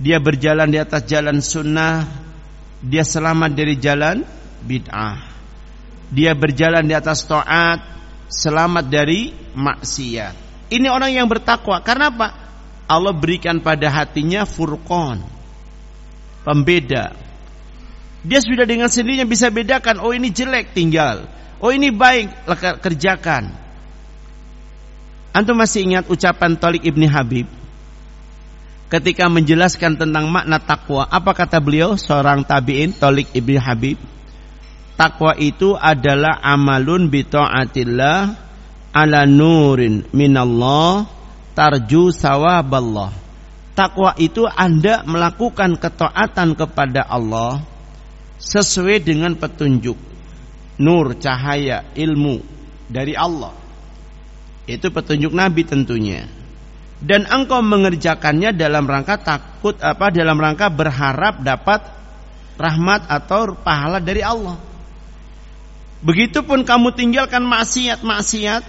Dia berjalan di atas jalan sunnah. Dia selamat dari jalan bid'ah. Dia berjalan di atas taat selamat dari maksiat. Ini orang yang bertakwa. Karena apa? Allah berikan pada hatinya furqan. Pembeda dia sudah dengan sendirinya bisa bedakan, oh ini jelek tinggal, oh ini baik kerjakan. Antum masih ingat ucapan Tolik Ibni Habib ketika menjelaskan tentang makna takwa, apa kata beliau seorang tabi'in Tolik Ibni Habib? Takwa itu adalah amalun bi taatillah ala nurin minallah tarju sawaballah. Takwa itu Anda melakukan ketaatan kepada Allah sesuai dengan petunjuk nur, cahaya, ilmu dari Allah. Itu petunjuk Nabi tentunya. Dan engkau mengerjakannya dalam rangka takut apa dalam rangka berharap dapat rahmat atau pahala dari Allah. Begitupun kamu tinggalkan maksiat-maksiat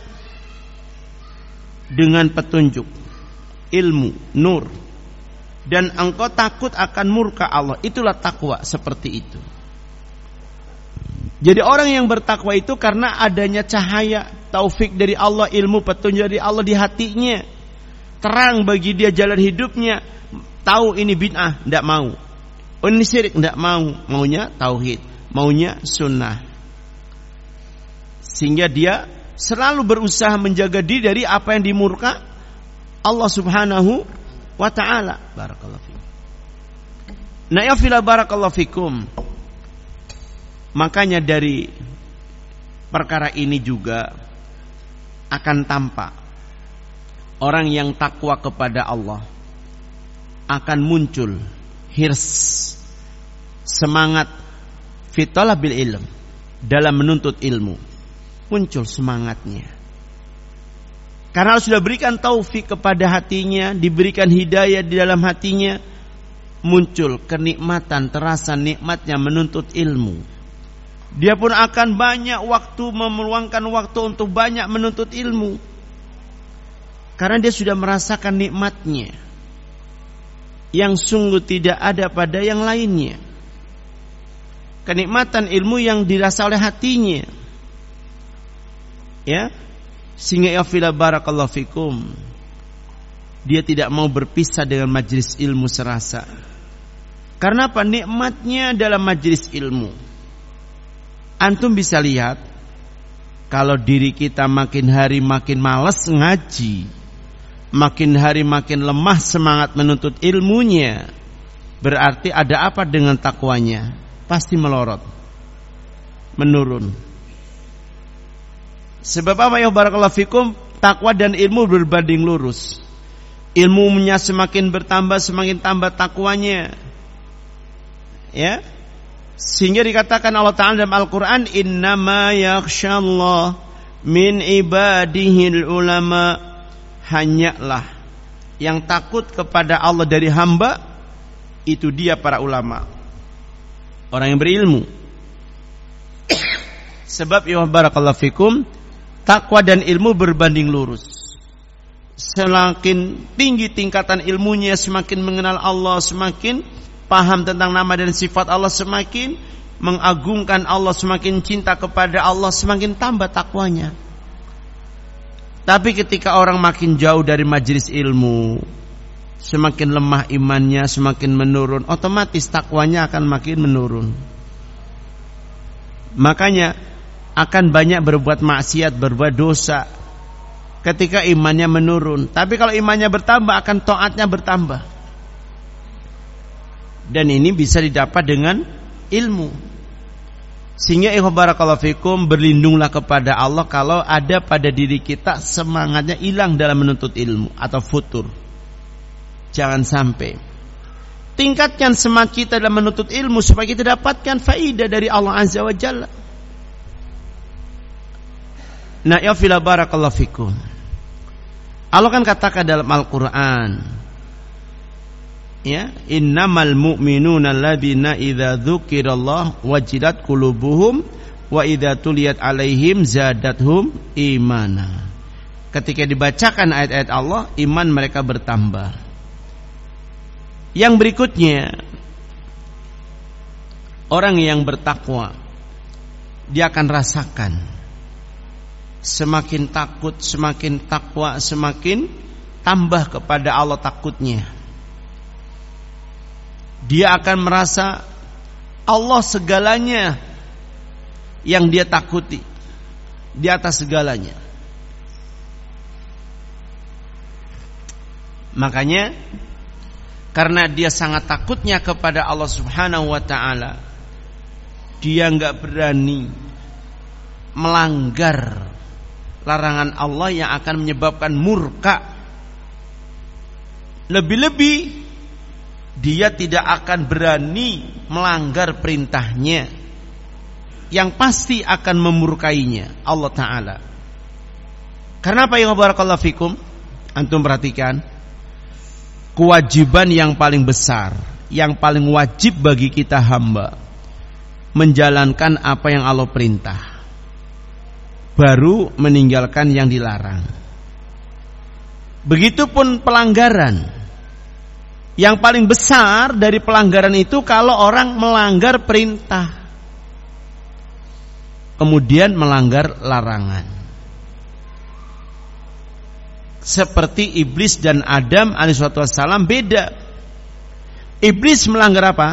dengan petunjuk, ilmu, nur. Dan engkau takut akan murka Allah. Itulah takwa seperti itu. Jadi orang yang bertakwa itu karena adanya cahaya, taufik dari Allah, ilmu petunjuk dari Allah di hatinya. Terang bagi dia jalan hidupnya. Tahu ini bid'ah, tidak mau. Ini syirik, tidak mau. Maunya tauhid, maunya sunnah. Sehingga dia selalu berusaha menjaga diri dari apa yang dimurka Allah Subhanahu wa taala. Barakallahu fikum. Nah, ya barakallahu fikum. Makanya dari perkara ini juga akan tampak. Orang yang takwa kepada Allah akan muncul hirs semangat fitolah bil ilm dalam menuntut ilmu. Muncul semangatnya. Karena sudah berikan taufik kepada hatinya diberikan hidayah di dalam hatinya muncul kenikmatan terasa nikmatnya menuntut ilmu dia pun akan banyak waktu memeluangkan waktu untuk banyak menuntut ilmu. Karena dia sudah merasakan nikmatnya. Yang sungguh tidak ada pada yang lainnya. Kenikmatan ilmu yang dirasa oleh hatinya. Ya. Sehingga ya barakallahu fikum. Dia tidak mau berpisah dengan majlis ilmu serasa. Karena apa? Nikmatnya dalam majlis ilmu Antum bisa lihat kalau diri kita makin hari makin males ngaji, makin hari makin lemah semangat menuntut ilmunya, berarti ada apa dengan takwanya? Pasti melorot, menurun. Sebab apa ya barakallahu fikum? Takwa dan ilmu berbanding lurus. Ilmunya semakin bertambah, semakin tambah takwanya. Ya, sehingga dikatakan Allah Ta'ala dalam Al-Quran Innama yakshallah min ibadihil ulama. Hanyalah yang takut kepada Allah dari hamba Itu dia para ulama. Orang yang berilmu. <coughs> Sebab ya barakallahu fikum Takwa dan ilmu berbanding lurus. Semakin tinggi tingkatan ilmunya Semakin mengenal Allah Semakin paham tentang nama dan sifat Allah semakin mengagungkan Allah semakin cinta kepada Allah semakin tambah takwanya. Tapi ketika orang makin jauh dari majelis ilmu semakin lemah imannya semakin menurun otomatis takwanya akan makin menurun. Makanya akan banyak berbuat maksiat berbuat dosa ketika imannya menurun. Tapi kalau imannya bertambah akan taatnya bertambah dan ini bisa didapat dengan ilmu. Sehingga barakallahu fikum berlindunglah kepada Allah kalau ada pada diri kita semangatnya hilang dalam menuntut ilmu atau futur. Jangan sampai. Tingkatkan semangat kita dalam menuntut ilmu supaya kita dapatkan faidah dari Allah azza wa jalla. Nah ya fila barakallahu fikum. Allah kan katakan dalam Al-Qur'an ya innamal mu'minuna alladzina idza dzukirallah wajilat qulubuhum wa idza tuliyat alaihim zadathum imana. Ketika dibacakan ayat-ayat Allah iman mereka bertambah. Yang berikutnya orang yang bertakwa dia akan rasakan semakin takut semakin takwa semakin tambah kepada Allah takutnya dia akan merasa Allah segalanya yang dia takuti di atas segalanya. Makanya karena dia sangat takutnya kepada Allah Subhanahu wa taala, dia nggak berani melanggar larangan Allah yang akan menyebabkan murka. Lebih-lebih dia tidak akan berani melanggar perintahnya yang pasti akan memurkainya Allah taala. Karena apa ya barakallahu fikum? Antum perhatikan kewajiban yang paling besar, yang paling wajib bagi kita hamba menjalankan apa yang Allah perintah. Baru meninggalkan yang dilarang. Begitupun pelanggaran. Yang paling besar dari pelanggaran itu kalau orang melanggar perintah. Kemudian melanggar larangan. Seperti iblis dan Adam alaihissalam beda. Iblis melanggar apa?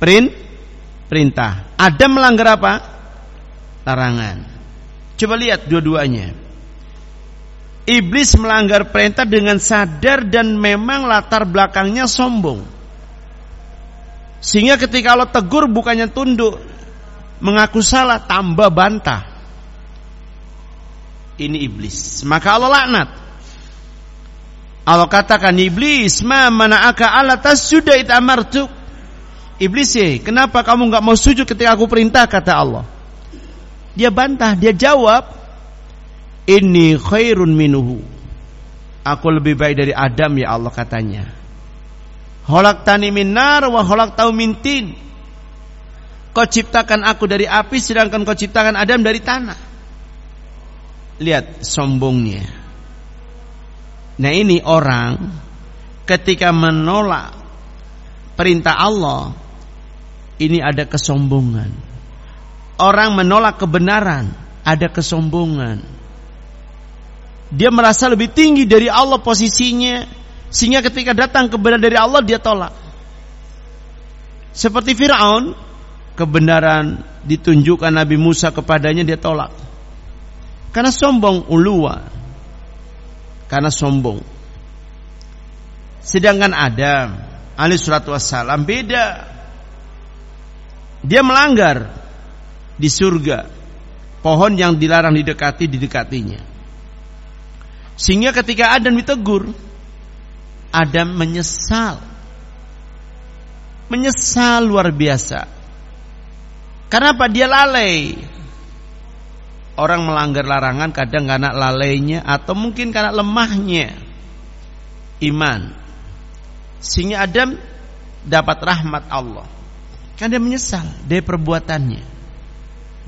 Perintah perintah. Adam melanggar apa? Larangan. Coba lihat dua-duanya. Iblis melanggar perintah dengan sadar dan memang latar belakangnya sombong. Sehingga ketika Allah tegur bukannya tunduk, mengaku salah, tambah bantah. Ini iblis. Maka Allah laknat. Allah katakan iblis, "Ma mana'aka ala tasjuda amartuk?" Iblis ya, kenapa kamu nggak mau sujud ketika aku perintah kata Allah? Dia bantah, dia jawab, ini khairun minuhu. Aku lebih baik dari Adam ya Allah katanya. Holak tani minar wa holak tau mintin. Kau ciptakan aku dari api sedangkan kau ciptakan Adam dari tanah. Lihat sombongnya. Nah ini orang ketika menolak perintah Allah ini ada kesombongan. Orang menolak kebenaran, ada kesombongan. Dia merasa lebih tinggi dari Allah posisinya, sehingga ketika datang kebenaran dari Allah dia tolak. Seperti Firaun, kebenaran ditunjukkan Nabi Musa kepadanya dia tolak. Karena sombong uluwa. Karena sombong. Sedangkan Adam alaihi salatu wassalam beda dia melanggar di surga. Pohon yang dilarang didekati didekatinya. Sehingga ketika Adam ditegur, Adam menyesal. Menyesal luar biasa. Karena apa? Dia lalai. Orang melanggar larangan kadang karena lalainya atau mungkin karena lemahnya iman. Sehingga Adam dapat rahmat Allah. Kan dia menyesal dari perbuatannya.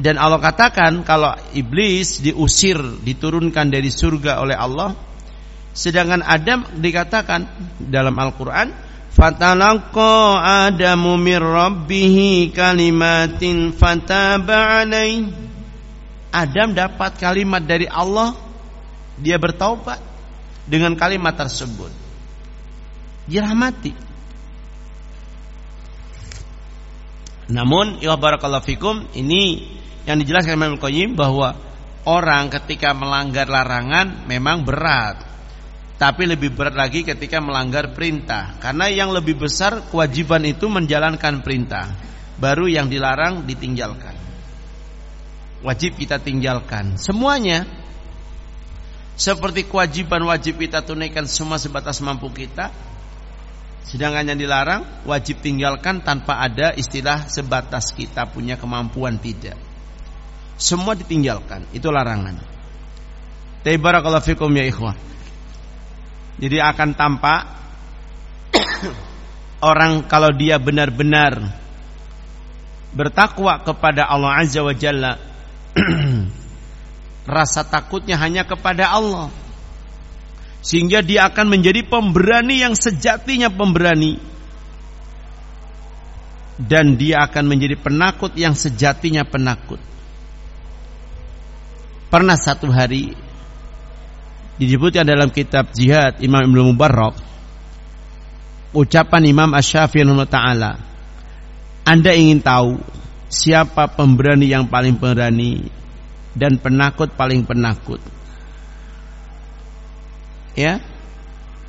Dan Allah katakan kalau iblis diusir, diturunkan dari surga oleh Allah, sedangkan Adam dikatakan dalam Al-Qur'an, "Fatalaqa Adamu mir rabbih kalimatin fataba Adam dapat kalimat dari Allah, dia bertaubat dengan kalimat tersebut. Dirahmati. Namun ya barakallahu fikum ini yang dijelaskan Imam Qayyim bahwa orang ketika melanggar larangan memang berat. Tapi lebih berat lagi ketika melanggar perintah. Karena yang lebih besar kewajiban itu menjalankan perintah. Baru yang dilarang ditinggalkan. Wajib kita tinggalkan. Semuanya. Seperti kewajiban wajib kita tunaikan semua sebatas mampu kita Sedangkan yang dilarang wajib tinggalkan tanpa ada istilah sebatas kita punya kemampuan tidak. Semua ditinggalkan, itu larangan. Tapi barakallahu fikum ya ikhwah. Jadi akan tampak <coughs> orang kalau dia benar-benar bertakwa kepada Allah Azza wa Jalla <coughs> rasa takutnya hanya kepada Allah sehingga dia akan menjadi pemberani yang sejatinya pemberani dan dia akan menjadi penakut yang sejatinya penakut. Pernah satu hari disebutkan dalam kitab jihad Imam Ibnu Mubarak ucapan Imam Asy-Syafi'i taala Anda ingin tahu siapa pemberani yang paling pemberani dan penakut paling penakut? Ya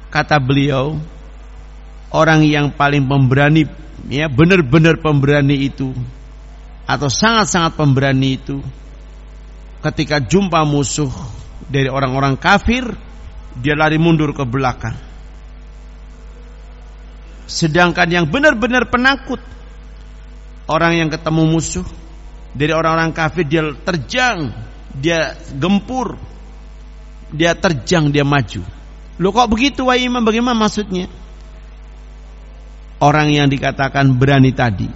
kata beliau orang yang paling pemberani ya benar-benar pemberani itu atau sangat-sangat pemberani itu ketika jumpa musuh dari orang-orang kafir dia lari mundur ke belakang sedangkan yang benar-benar penakut orang yang ketemu musuh Dari orang-orang kafir dia terjang, dia gempur, dia terjang, dia maju. Lo kok begitu wahai imam? Bagaimana maksudnya? Orang yang dikatakan berani tadi,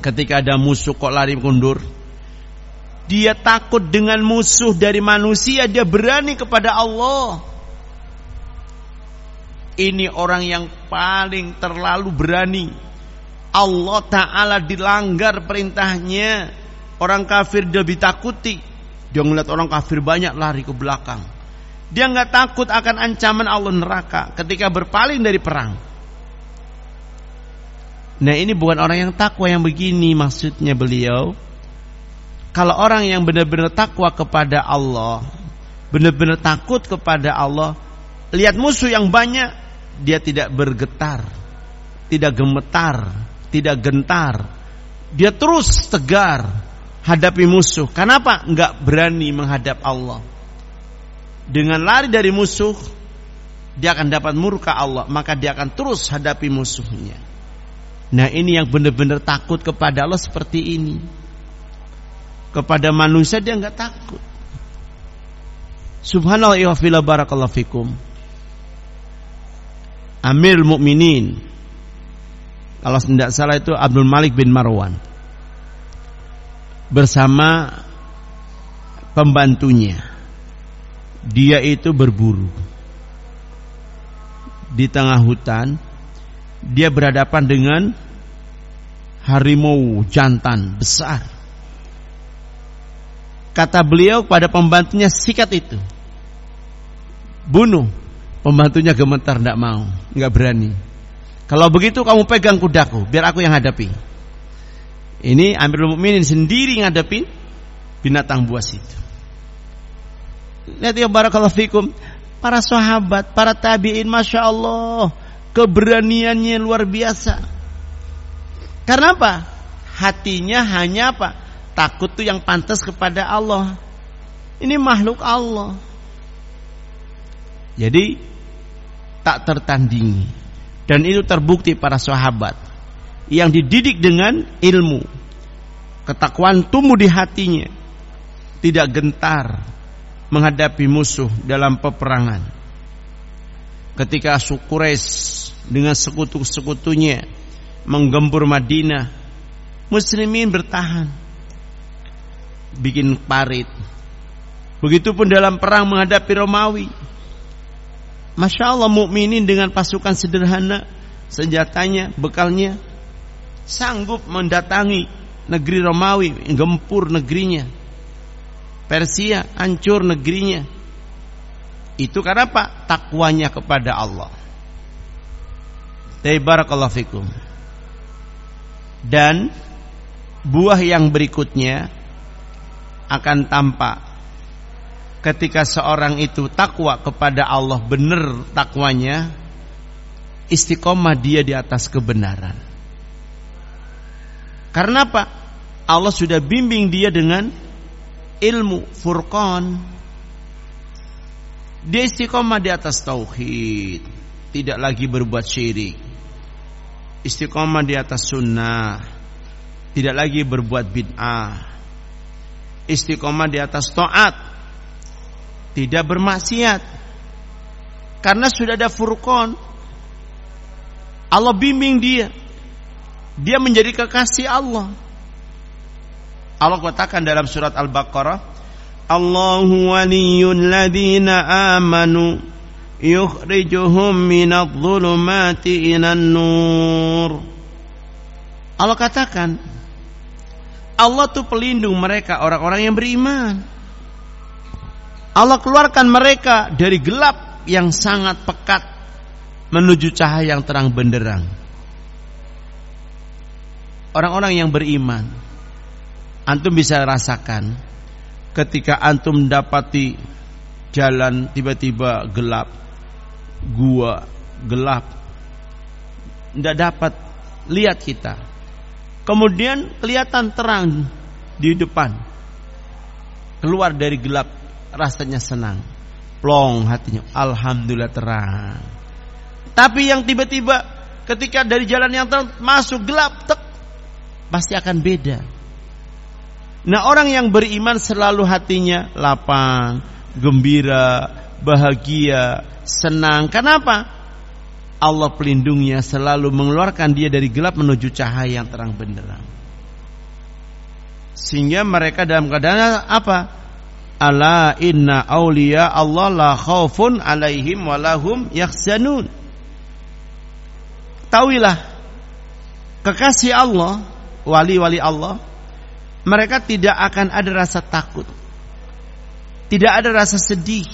ketika ada musuh kok lari mundur, dia takut dengan musuh dari manusia, dia berani kepada Allah. Ini orang yang paling terlalu berani. Allah Ta'ala dilanggar perintahnya. Orang kafir dia ditakuti. Dia ngeliat orang kafir banyak lari ke belakang. Dia nggak takut akan ancaman Allah neraka ketika berpaling dari perang. Nah ini bukan orang yang takwa yang begini maksudnya beliau. Kalau orang yang benar-benar takwa kepada Allah, benar-benar takut kepada Allah, lihat musuh yang banyak, dia tidak bergetar, tidak gemetar, tidak gentar. Dia terus tegar hadapi musuh. Kenapa? Enggak berani menghadap Allah. Dengan lari dari musuh, dia akan dapat murka Allah, maka dia akan terus hadapi musuhnya. Nah, ini yang benar-benar takut kepada Allah seperti ini. Kepada manusia dia enggak takut. Subhanallah wa barakallahu fikum. Amir Mukminin. Kalau tidak salah itu Abdul Malik bin Marwan. Bersama pembantunya. Dia itu berburu. Di tengah hutan dia berhadapan dengan harimau jantan besar. Kata beliau pada pembantunya sikat itu. Bunuh Pembantunya gemetar tidak mau, nggak berani. Kalau begitu kamu pegang kudaku, biar aku yang hadapi. Ini Amirul Mukminin sendiri ngadepin binatang buas itu. Lihat ya barakallahu fikum. Para sahabat, para tabi'in Masya Allah Keberaniannya luar biasa Karena apa? Hatinya hanya apa? Takut tuh yang pantas kepada Allah Ini makhluk Allah Jadi tak tertandingi. Dan itu terbukti para sahabat yang dididik dengan ilmu. Ketakwaan tumbuh di hatinya. Tidak gentar menghadapi musuh dalam peperangan. Ketika Sukures dengan sekutu-sekutunya menggempur Madinah, muslimin bertahan. Bikin parit. Begitupun dalam perang menghadapi Romawi Masya Allah mukminin dengan pasukan sederhana senjatanya, bekalnya sanggup mendatangi negeri Romawi, gempur negerinya. Persia hancur negerinya. Itu karena apa? Takwanya kepada Allah. Fikum. Dan buah yang berikutnya akan tampak ketika seorang itu takwa kepada Allah benar takwanya istiqomah dia di atas kebenaran. Karena apa? Allah sudah bimbing dia dengan ilmu furqan. Dia istiqomah di atas tauhid tidak lagi berbuat syirik. Istiqomah di atas sunnah tidak lagi berbuat bid'ah istiqomah di atas taat tidak bermaksiat. Karena sudah ada furqan Allah bimbing dia. Dia menjadi kekasih Allah. Allah katakan dalam surat Al-Baqarah Allahu waliyul ladina amanu yukhrijuhum minadh dhulumati ilan nur Allah katakan Allah tuh pelindung mereka orang-orang yang beriman Allah keluarkan mereka dari gelap yang sangat pekat menuju cahaya yang terang benderang. Orang-orang yang beriman, antum bisa rasakan ketika antum mendapati jalan tiba-tiba gelap, gua gelap, tidak dapat lihat kita. Kemudian kelihatan terang di depan, keluar dari gelap rasanya senang. Plong hatinya. Alhamdulillah terang. Tapi yang tiba-tiba ketika dari jalan yang terang masuk gelap, tek, pasti akan beda. Nah orang yang beriman selalu hatinya lapang, gembira, bahagia, senang. Kenapa? Allah pelindungnya selalu mengeluarkan dia dari gelap menuju cahaya yang terang benderang. Sehingga mereka dalam keadaan apa? Ala inna awliya Allah la khaufun alaihim walahum yakhzanun. Tahuilah kekasih Allah, wali-wali Allah mereka tidak akan ada rasa takut. Tidak ada rasa sedih.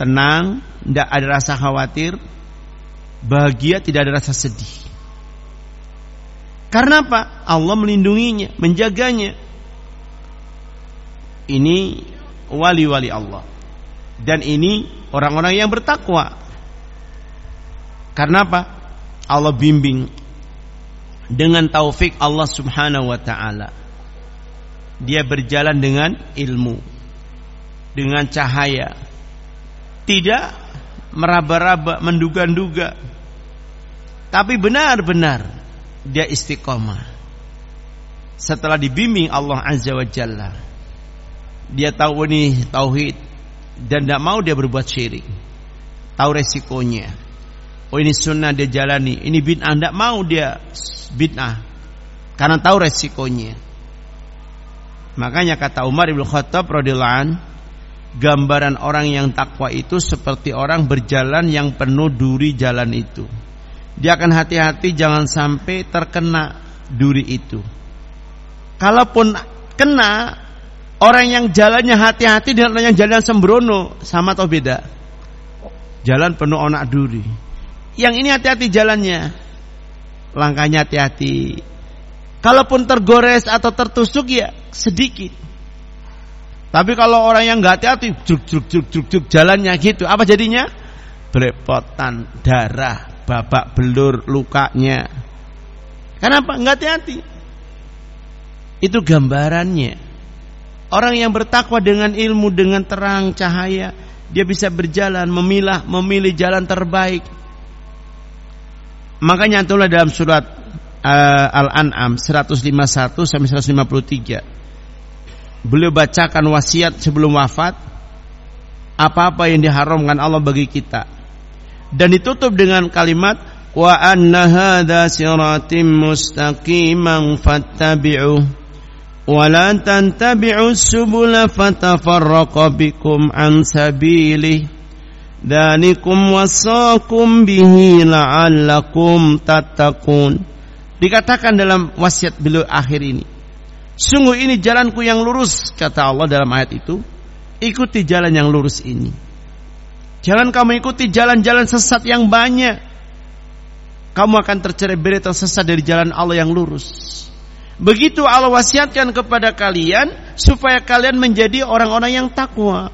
Tenang, tidak ada rasa khawatir. Bahagia, tidak ada rasa sedih. Karena apa? Allah melindunginya, menjaganya. Ini wali-wali Allah. Dan ini orang-orang yang bertakwa. Karena apa? Allah bimbing dengan taufik Allah Subhanahu wa taala. Dia berjalan dengan ilmu, dengan cahaya. Tidak meraba-raba, menduga-duga. Tapi benar-benar dia istiqomah. Setelah dibimbing Allah Azza wa Jalla. Dia tahu ini tauhid dan tidak mau dia berbuat syirik. Tahu resikonya Oh ini sunnah dia jalani, ini bid'ah tidak mau dia bid'ah karena tahu resikonya. Makanya kata Umar ibn Khattab radhiyallahu gambaran orang yang takwa itu seperti orang berjalan yang penuh duri jalan itu. Dia akan hati-hati jangan sampai terkena duri itu. Kalaupun kena orang yang jalannya hati-hati dengan orang yang jalan sembrono sama atau beda? Jalan penuh onak duri. Yang ini hati-hati jalannya. Langkahnya hati-hati. Kalaupun tergores atau tertusuk ya sedikit. Tapi kalau orang yang nggak hati-hati, juk juk juk juk juk jalannya gitu, apa jadinya? Belepotan, darah, babak belur, lukanya. Kenapa? Nggak hati-hati. Itu gambarannya. Orang yang bertakwa dengan ilmu, dengan terang cahaya, dia bisa berjalan, memilah, memilih jalan terbaik Makanya itulah dalam surat uh, Al-An'am 151 sampai 153. Beliau bacakan wasiat sebelum wafat apa-apa yang diharamkan Allah bagi kita. Dan ditutup dengan kalimat wa anna hadza siratim mustaqiman fattabi'u wa la tantabi'u subula fatafarraqa bikum an sabilihi Danikum wasakum bihi la'allakum tattaqun. Dikatakan dalam wasiat beliau akhir ini. Sungguh ini jalanku yang lurus kata Allah dalam ayat itu. Ikuti jalan yang lurus ini. Jangan kamu ikuti jalan-jalan sesat yang banyak. Kamu akan tercerai-berai tersesat dari jalan Allah yang lurus. Begitu Allah wasiatkan kepada kalian supaya kalian menjadi orang-orang yang takwa.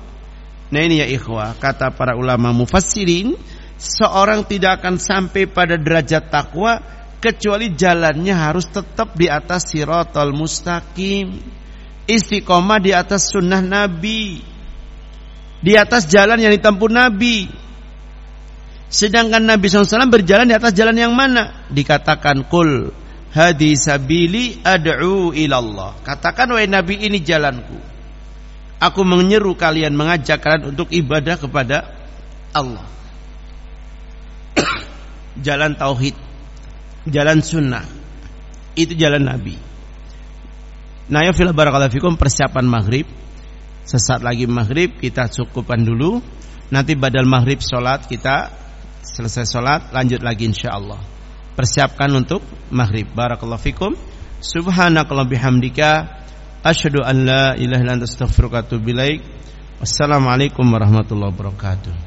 Nah ini ya ikhwah, kata para ulama mufassirin, seorang tidak akan sampai pada derajat takwa kecuali jalannya harus tetap di atas siratal mustaqim. Istiqomah di atas sunnah Nabi. Di atas jalan yang ditempuh Nabi. Sedangkan Nabi SAW berjalan di atas jalan yang mana? Dikatakan kul hadi sabili ad'u ilallah. Katakan wahai Nabi ini jalanku. Aku menyeru kalian mengajak kalian untuk ibadah kepada Allah. <coughs> jalan tauhid, jalan sunnah, itu jalan Nabi. Nah ya fil barakallahu persiapan maghrib. Sesaat lagi maghrib kita cukupan dulu. Nanti badal maghrib sholat kita selesai sholat lanjut lagi insya Allah. Persiapkan untuk maghrib. Barakallahu fikum. Subhanakallah bihamdika Asyhadu an la ilaha illa anta astaghfiruka wa atubu ilaik. Wassalamualaikum warahmatullahi wabarakatuh.